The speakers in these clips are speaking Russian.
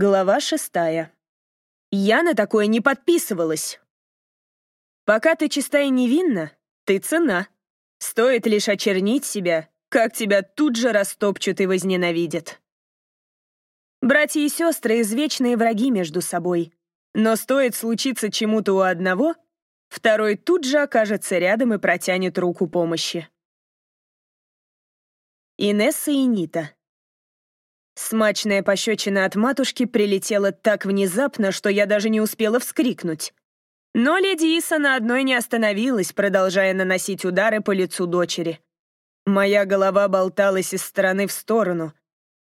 Глава шестая. Я на такое не подписывалась. Пока ты чиста и невинна, ты цена. Стоит лишь очернить себя, как тебя тут же растопчут и возненавидят. Братья и сестры — извечные враги между собой. Но стоит случиться чему-то у одного, второй тут же окажется рядом и протянет руку помощи. Инесса и Нита. Смачная пощечина от матушки прилетела так внезапно, что я даже не успела вскрикнуть. Но леди Иса на одной не остановилась, продолжая наносить удары по лицу дочери. Моя голова болталась из стороны в сторону.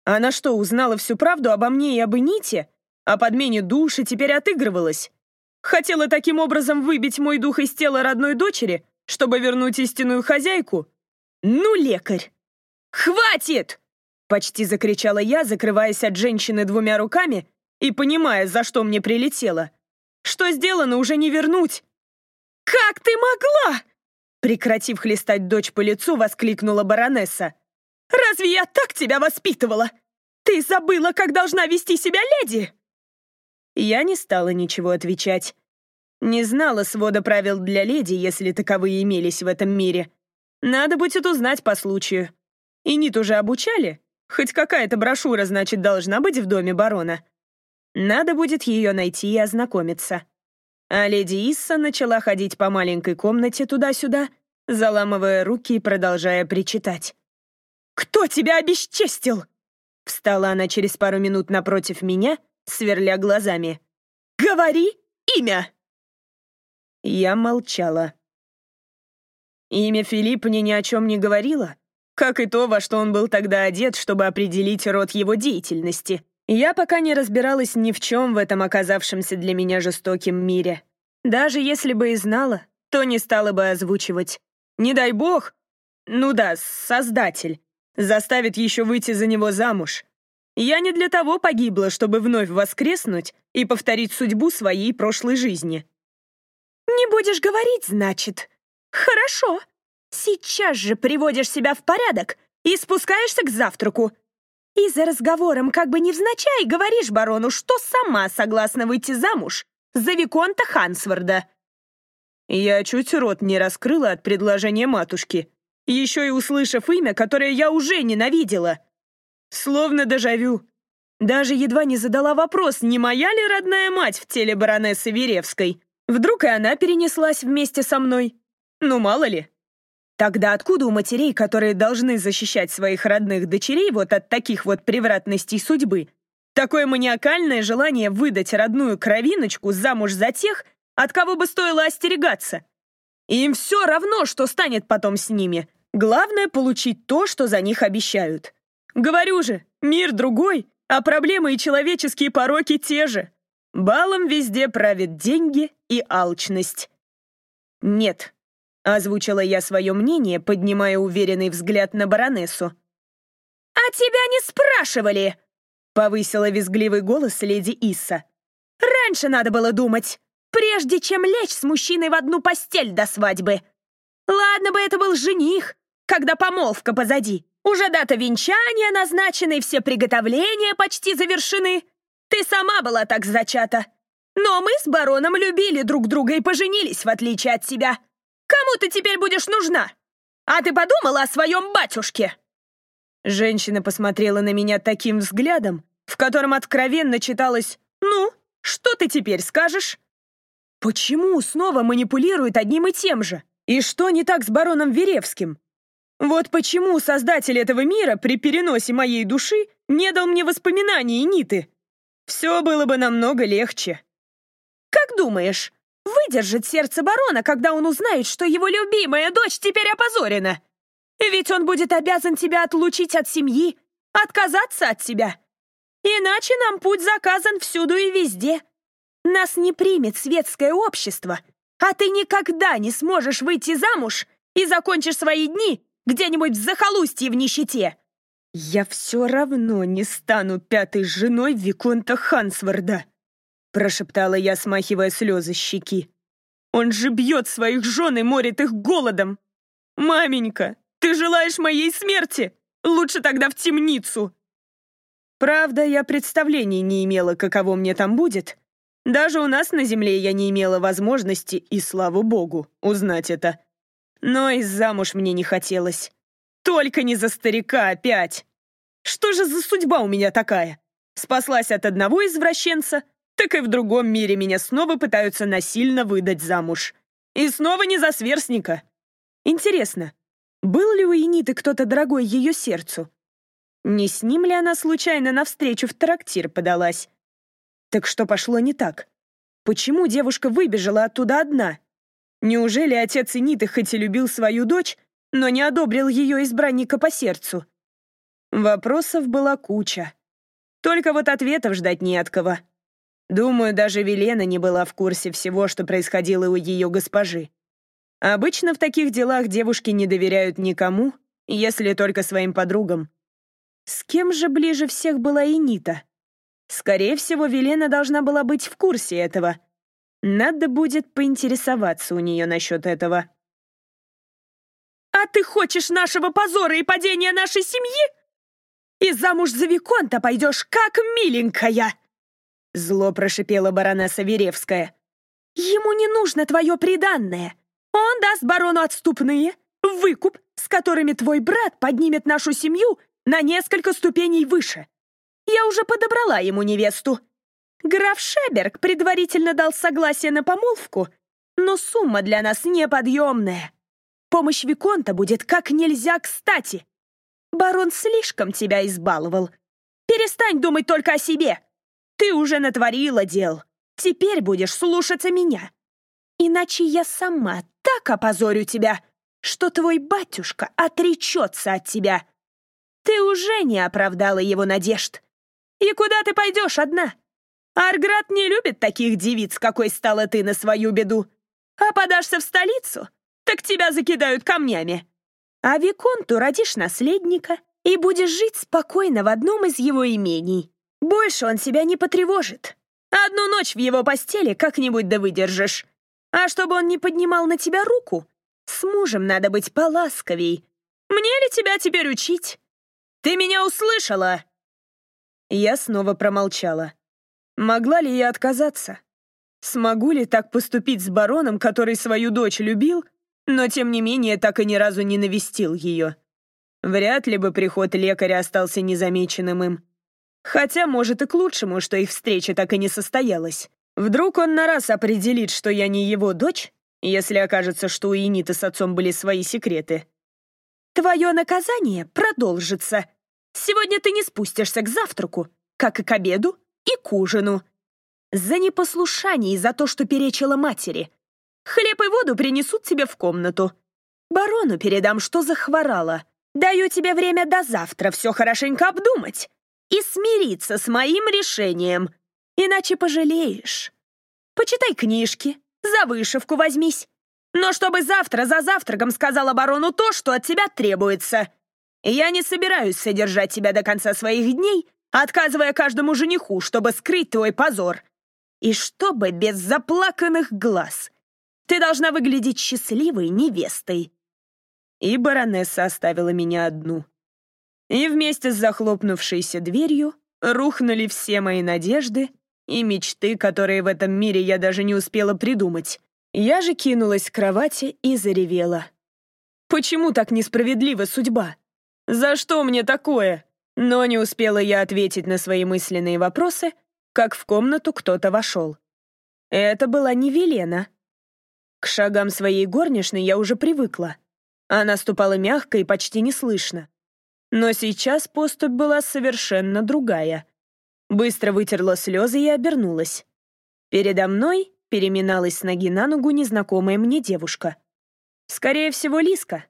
Она что, узнала всю правду обо мне и об Ините? О подмене души теперь отыгрывалась? Хотела таким образом выбить мой дух из тела родной дочери, чтобы вернуть истинную хозяйку? Ну, лекарь! «Хватит!» Почти закричала я, закрываясь от женщины двумя руками и понимая, за что мне прилетело. Что сделано, уже не вернуть. «Как ты могла?» Прекратив хлестать дочь по лицу, воскликнула баронесса. «Разве я так тебя воспитывала? Ты забыла, как должна вести себя леди?» Я не стала ничего отвечать. Не знала свода правил для леди, если таковые имелись в этом мире. Надо будет узнать по случаю. И Нит уже обучали? Хоть какая-то брошюра, значит, должна быть в доме барона. Надо будет ее найти и ознакомиться. А леди Исса начала ходить по маленькой комнате туда-сюда, заламывая руки и продолжая причитать. «Кто тебя обесчестил?» Встала она через пару минут напротив меня, сверля глазами. «Говори имя!» Я молчала. Имя Филипп мне ни о чем не говорило, как и то, во что он был тогда одет, чтобы определить род его деятельности. Я пока не разбиралась ни в чем в этом оказавшемся для меня жестоким мире. Даже если бы и знала, то не стала бы озвучивать. Не дай бог, ну да, создатель, заставит еще выйти за него замуж. Я не для того погибла, чтобы вновь воскреснуть и повторить судьбу своей прошлой жизни. «Не будешь говорить, значит? Хорошо», Сейчас же приводишь себя в порядок и спускаешься к завтраку. И за разговором как бы невзначай говоришь барону, что сама согласна выйти замуж за Виконта Хансворда. Я чуть рот не раскрыла от предложения матушки, еще и услышав имя, которое я уже ненавидела. Словно дежавю. Даже едва не задала вопрос, не моя ли родная мать в теле баронессы Веревской. Вдруг и она перенеслась вместе со мной. Ну, мало ли. Тогда откуда у матерей, которые должны защищать своих родных дочерей вот от таких вот превратностей судьбы, такое маниакальное желание выдать родную кровиночку замуж за тех, от кого бы стоило остерегаться? Им все равно, что станет потом с ними. Главное — получить то, что за них обещают. Говорю же, мир другой, а проблемы и человеческие пороки те же. Балом везде правят деньги и алчность. Нет, Озвучила я свое мнение, поднимая уверенный взгляд на баронессу. «А тебя не спрашивали!» Повысила визгливый голос леди Исса. «Раньше надо было думать, прежде чем лечь с мужчиной в одну постель до свадьбы. Ладно бы это был жених, когда помолвка позади. Уже дата венчания назначена и все приготовления почти завершены. Ты сама была так зачата. Но мы с бароном любили друг друга и поженились, в отличие от тебя. Кому ты теперь будешь нужна? А ты подумала о своем батюшке?» Женщина посмотрела на меня таким взглядом, в котором откровенно читалось «Ну, что ты теперь скажешь?» Почему снова манипулирует одним и тем же? И что не так с бароном Веревским? Вот почему создатель этого мира при переносе моей души не дал мне воспоминаний и ниты? Все было бы намного легче. Как думаешь, выдержит сердце барона, когда он узнает, что его любимая дочь теперь опозорена? Ведь он будет обязан тебя отлучить от семьи, отказаться от тебя. Иначе нам путь заказан всюду и везде. Нас не примет светское общество, а ты никогда не сможешь выйти замуж и закончишь свои дни где-нибудь в захолустье в нищете. Я все равно не стану пятой женой Виконта Хансворда прошептала я, смахивая слезы щеки. «Он же бьет своих жен и морит их голодом! Маменька, ты желаешь моей смерти? Лучше тогда в темницу!» Правда, я представления не имела, каково мне там будет. Даже у нас на Земле я не имела возможности, и слава богу, узнать это. Но и замуж мне не хотелось. Только не за старика опять. Что же за судьба у меня такая? Спаслась от одного извращенца, так и в другом мире меня снова пытаются насильно выдать замуж. И снова не за сверстника. Интересно, был ли у Эниты кто-то дорогой ее сердцу? Не с ним ли она случайно навстречу в трактир подалась? Так что пошло не так? Почему девушка выбежала оттуда одна? Неужели отец Эниты хоть и любил свою дочь, но не одобрил ее избранника по сердцу? Вопросов была куча. Только вот ответов ждать не от кого. Думаю, даже Велена не была в курсе всего, что происходило у ее госпожи. Обычно в таких делах девушки не доверяют никому, если только своим подругам. С кем же ближе всех была Энита? Скорее всего, Велена должна была быть в курсе этого. Надо будет поинтересоваться у нее насчет этого. «А ты хочешь нашего позора и падения нашей семьи? И замуж за Виконта пойдешь как миленькая!» Зло прошипела баронесса Веревская. «Ему не нужно твое приданное. Он даст барону отступные, выкуп, с которыми твой брат поднимет нашу семью на несколько ступеней выше. Я уже подобрала ему невесту. Граф Шеберг предварительно дал согласие на помолвку, но сумма для нас неподъемная. Помощь Виконта будет как нельзя кстати. Барон слишком тебя избаловал. Перестань думать только о себе. Ты уже натворила дел. Теперь будешь слушаться меня. Иначе я сама так опозорю тебя, что твой батюшка отречется от тебя. Ты уже не оправдала его надежд. И куда ты пойдешь одна? Арград не любит таких девиц, какой стала ты на свою беду. А подашься в столицу, так тебя закидают камнями. А Виконту родишь наследника и будешь жить спокойно в одном из его имений. Больше он себя не потревожит. Одну ночь в его постели как-нибудь да выдержишь. А чтобы он не поднимал на тебя руку, с мужем надо быть поласковей. Мне ли тебя теперь учить? «Ты меня услышала?» Я снова промолчала. Могла ли я отказаться? Смогу ли так поступить с бароном, который свою дочь любил, но тем не менее так и ни разу не навестил ее? Вряд ли бы приход лекаря остался незамеченным им. Хотя, может, и к лучшему, что их встреча так и не состоялась. Вдруг он на раз определит, что я не его дочь, если окажется, что у Иниты с отцом были свои секреты. «Твое наказание продолжится», Сегодня ты не спустишься к завтраку, как и к обеду и к ужину. За непослушание и за то, что перечила матери. Хлеб и воду принесут тебе в комнату. Барону передам, что захворала. Даю тебе время до завтра все хорошенько обдумать и смириться с моим решением, иначе пожалеешь. Почитай книжки, за вышивку возьмись. Но чтобы завтра за завтраком сказала барону то, что от тебя требуется — я не собираюсь содержать тебя до конца своих дней, отказывая каждому жениху, чтобы скрыть твой позор. И чтобы без заплаканных глаз. Ты должна выглядеть счастливой невестой. И баронесса оставила меня одну. И вместе с захлопнувшейся дверью рухнули все мои надежды и мечты, которые в этом мире я даже не успела придумать. Я же кинулась к кровати и заревела. Почему так несправедлива судьба? «За что мне такое?» Но не успела я ответить на свои мысленные вопросы, как в комнату кто-то вошел. Это была не Велена. К шагам своей горничной я уже привыкла. Она ступала мягко и почти неслышно. Но сейчас поступь была совершенно другая. Быстро вытерла слезы и обернулась. Передо мной переминалась с ноги на ногу незнакомая мне девушка. Скорее всего, Лиска.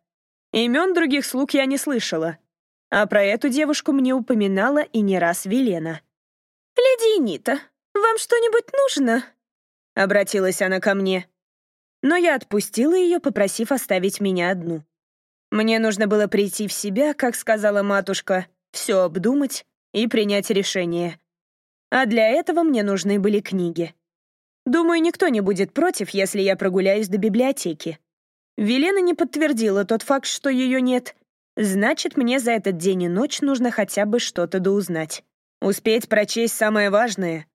Имен других слуг я не слышала. А про эту девушку мне упоминала и не раз Велена. «Леди Нита, вам что-нибудь нужно?» Обратилась она ко мне. Но я отпустила ее, попросив оставить меня одну. Мне нужно было прийти в себя, как сказала матушка, все обдумать и принять решение. А для этого мне нужны были книги. Думаю, никто не будет против, если я прогуляюсь до библиотеки. Велена не подтвердила тот факт, что ее нет. Значит, мне за этот день и ночь нужно хотя бы что-то доузнать. Успеть прочесть самое важное.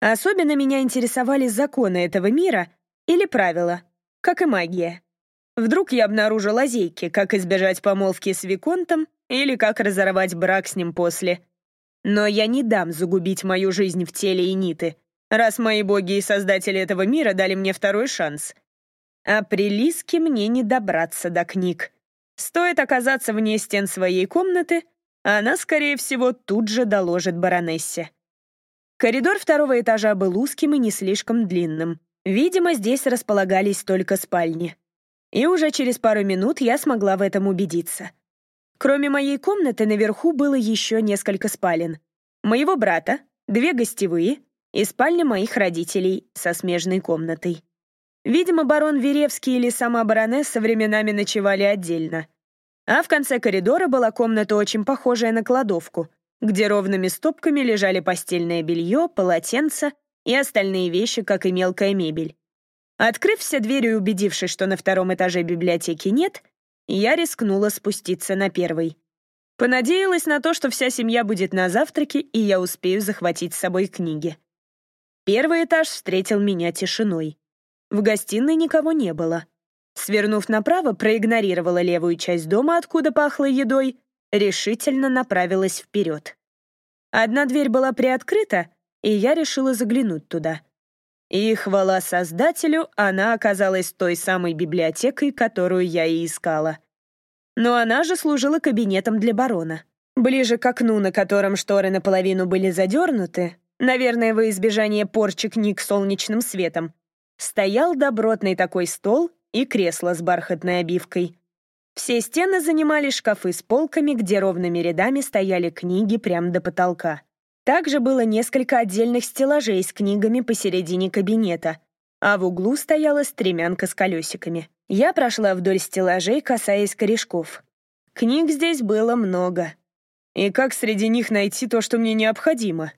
Особенно меня интересовали законы этого мира или правила, как и магия. Вдруг я обнаружу лазейки, как избежать помолвки с Виконтом или как разорвать брак с ним после. Но я не дам загубить мою жизнь в теле Эниты, раз мои боги и создатели этого мира дали мне второй шанс. А при Лиске мне не добраться до книг. Стоит оказаться вне стен своей комнаты, она, скорее всего, тут же доложит баронессе. Коридор второго этажа был узким и не слишком длинным. Видимо, здесь располагались только спальни. И уже через пару минут я смогла в этом убедиться. Кроме моей комнаты, наверху было еще несколько спален. Моего брата, две гостевые и спальня моих родителей со смежной комнатой. Видимо, барон Веревский или сама баронесса временами ночевали отдельно. А в конце коридора была комната, очень похожая на кладовку, где ровными стопками лежали постельное белье, полотенца и остальные вещи, как и мелкая мебель. Открыв все двери и убедившись, что на втором этаже библиотеки нет, я рискнула спуститься на первый. Понадеялась на то, что вся семья будет на завтраке, и я успею захватить с собой книги. Первый этаж встретил меня тишиной. В гостиной никого не было. Свернув направо, проигнорировала левую часть дома, откуда пахло едой, решительно направилась вперед. Одна дверь была приоткрыта, и я решила заглянуть туда. И, хвала создателю, она оказалась той самой библиотекой, которую я и искала. Но она же служила кабинетом для барона. Ближе к окну, на котором шторы наполовину были задернуты, наверное, во избежание порчи книг солнечным светом, стоял добротный такой стол и кресло с бархатной обивкой. Все стены занимали шкафы с полками, где ровными рядами стояли книги прямо до потолка. Также было несколько отдельных стеллажей с книгами посередине кабинета, а в углу стояла стремянка с колесиками. Я прошла вдоль стеллажей, касаясь корешков. Книг здесь было много. И как среди них найти то, что мне необходимо?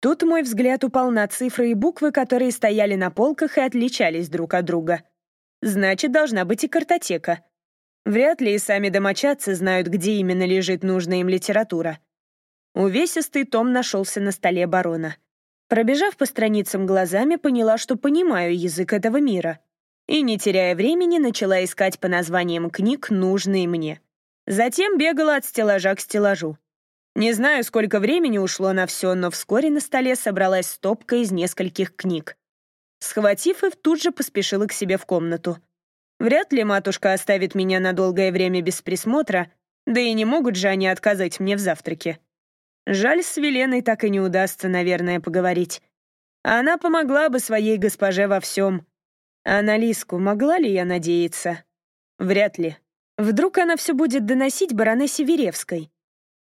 Тут мой взгляд упал на цифры и буквы, которые стояли на полках и отличались друг от друга. Значит, должна быть и картотека. Вряд ли и сами домочадцы знают, где именно лежит нужная им литература. Увесистый том нашелся на столе барона. Пробежав по страницам глазами, поняла, что понимаю язык этого мира. И, не теряя времени, начала искать по названиям книг, нужные мне. Затем бегала от стеллажа к стеллажу. Не знаю, сколько времени ушло на все, но вскоре на столе собралась стопка из нескольких книг. Схватив их, тут же поспешила к себе в комнату. Вряд ли матушка оставит меня на долгое время без присмотра, да и не могут же они отказать мне в завтраке. Жаль, с Веленой так и не удастся, наверное, поговорить. Она помогла бы своей госпоже во всем. А на Лиску могла ли я надеяться? Вряд ли. Вдруг она все будет доносить баронессе Веревской.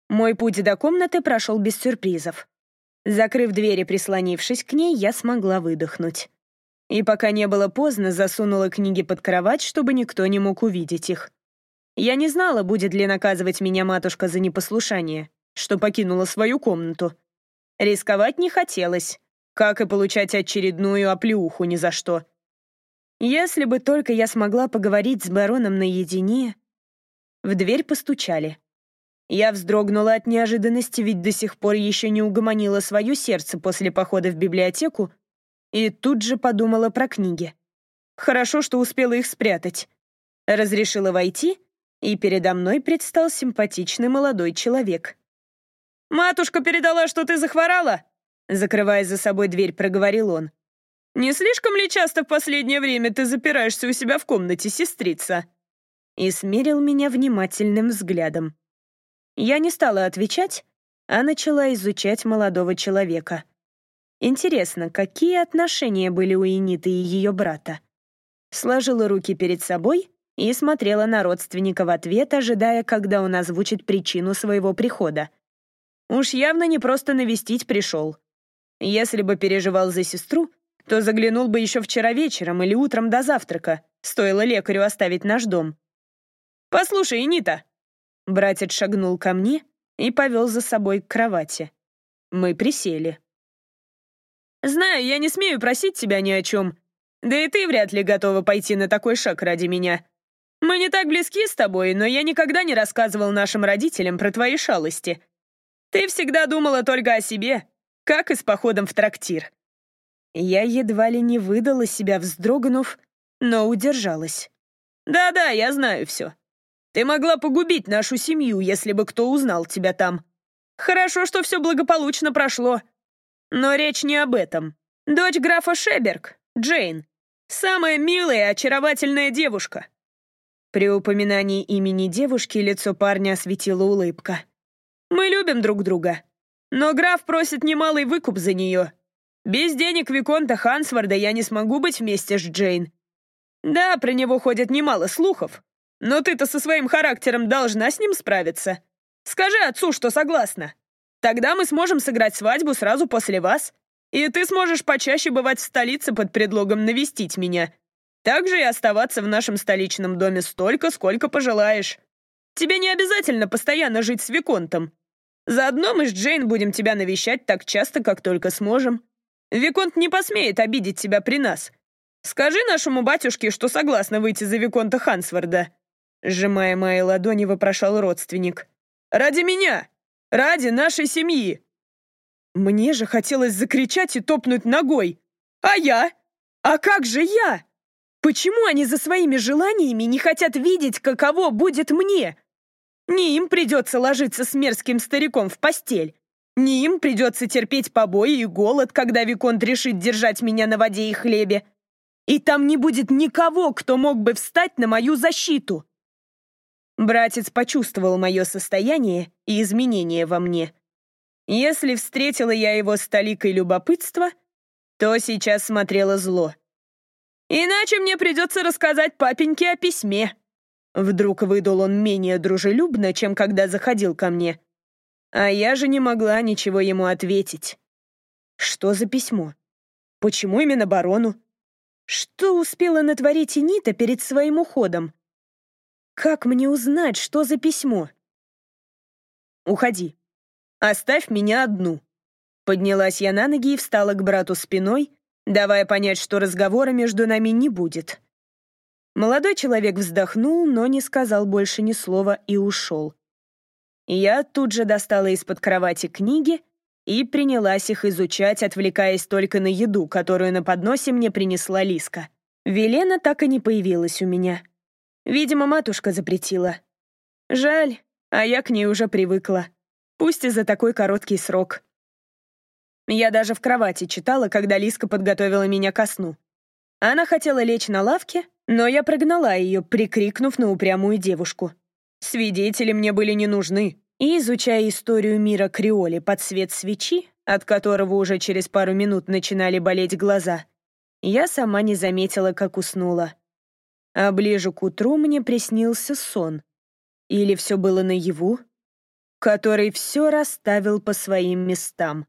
Мой путь до комнаты прошел без сюрпризов. Закрыв дверь и прислонившись к ней, я смогла выдохнуть. И пока не было поздно, засунула книги под кровать, чтобы никто не мог увидеть их. Я не знала, будет ли наказывать меня матушка за непослушание что покинула свою комнату. Рисковать не хотелось, как и получать очередную оплеуху ни за что. Если бы только я смогла поговорить с бароном наедине... В дверь постучали. Я вздрогнула от неожиданности, ведь до сих пор еще не угомонила свое сердце после похода в библиотеку, и тут же подумала про книги. Хорошо, что успела их спрятать. Разрешила войти, и передо мной предстал симпатичный молодой человек. «Матушка передала, что ты захворала?» Закрывая за собой дверь, проговорил он. «Не слишком ли часто в последнее время ты запираешься у себя в комнате, сестрица?» И смерил меня внимательным взглядом. Я не стала отвечать, а начала изучать молодого человека. Интересно, какие отношения были у Эниты и ее брата? Сложила руки перед собой и смотрела на родственника в ответ, ожидая, когда он озвучит причину своего прихода — Уж явно не просто навестить пришел. Если бы переживал за сестру, то заглянул бы еще вчера вечером или утром до завтрака, стоило лекарю оставить наш дом. «Послушай, Нита!» Братец шагнул ко мне и повел за собой к кровати. Мы присели. «Знаю, я не смею просить тебя ни о чем. Да и ты вряд ли готова пойти на такой шаг ради меня. Мы не так близки с тобой, но я никогда не рассказывал нашим родителям про твои шалости. Ты всегда думала только о себе, как и с походом в трактир». Я едва ли не выдала себя, вздрогнув, но удержалась. «Да-да, я знаю все. Ты могла погубить нашу семью, если бы кто узнал тебя там. Хорошо, что все благополучно прошло. Но речь не об этом. Дочь графа Шеберг, Джейн, самая милая и очаровательная девушка». При упоминании имени девушки лицо парня осветила улыбка. «Мы любим друг друга. Но граф просит немалый выкуп за нее. Без денег Виконта Хансварда я не смогу быть вместе с Джейн. Да, про него ходят немало слухов. Но ты-то со своим характером должна с ним справиться. Скажи отцу, что согласна. Тогда мы сможем сыграть свадьбу сразу после вас. И ты сможешь почаще бывать в столице под предлогом навестить меня. Также и оставаться в нашем столичном доме столько, сколько пожелаешь. Тебе не обязательно постоянно жить с Виконтом. Заодно мы с Джейн будем тебя навещать так часто, как только сможем. Виконт не посмеет обидеть тебя при нас. Скажи нашему батюшке, что согласна выйти за Виконта Хансварда». Сжимая мои ладони, вопрошал родственник. «Ради меня! Ради нашей семьи!» Мне же хотелось закричать и топнуть ногой. «А я? А как же я? Почему они за своими желаниями не хотят видеть, каково будет мне? Не им придется ложиться с мерзким стариком в постель. Не им придется терпеть побои и голод, когда Виконт решит держать меня на воде и хлебе. И там не будет никого, кто мог бы встать на мою защиту. Братец почувствовал мое состояние и изменения во мне. Если встретила я его с толикой любопытства, то сейчас смотрела зло. «Иначе мне придется рассказать папеньке о письме». Вдруг выдал он менее дружелюбно, чем когда заходил ко мне. А я же не могла ничего ему ответить. Что за письмо? Почему именно барону? Что успела натворить Нита перед своим уходом? Как мне узнать, что за письмо? Уходи. Оставь меня одну. Поднялась я на ноги и встала к брату спиной, давая понять, что разговора между нами не будет. Молодой человек вздохнул, но не сказал больше ни слова и ушел. Я тут же достала из-под кровати книги и принялась их изучать, отвлекаясь только на еду, которую на подносе мне принесла Лиска. Велена так и не появилась у меня. Видимо, матушка запретила. Жаль, а я к ней уже привыкла. Пусть и за такой короткий срок. Я даже в кровати читала, когда Лиска подготовила меня ко сну. Она хотела лечь на лавке, но я прогнала ее, прикрикнув на упрямую девушку. Свидетели мне были не нужны. И, изучая историю мира Криоли под свет свечи, от которого уже через пару минут начинали болеть глаза, я сама не заметила, как уснула. А ближе к утру мне приснился сон. Или все было наяву, который все расставил по своим местам.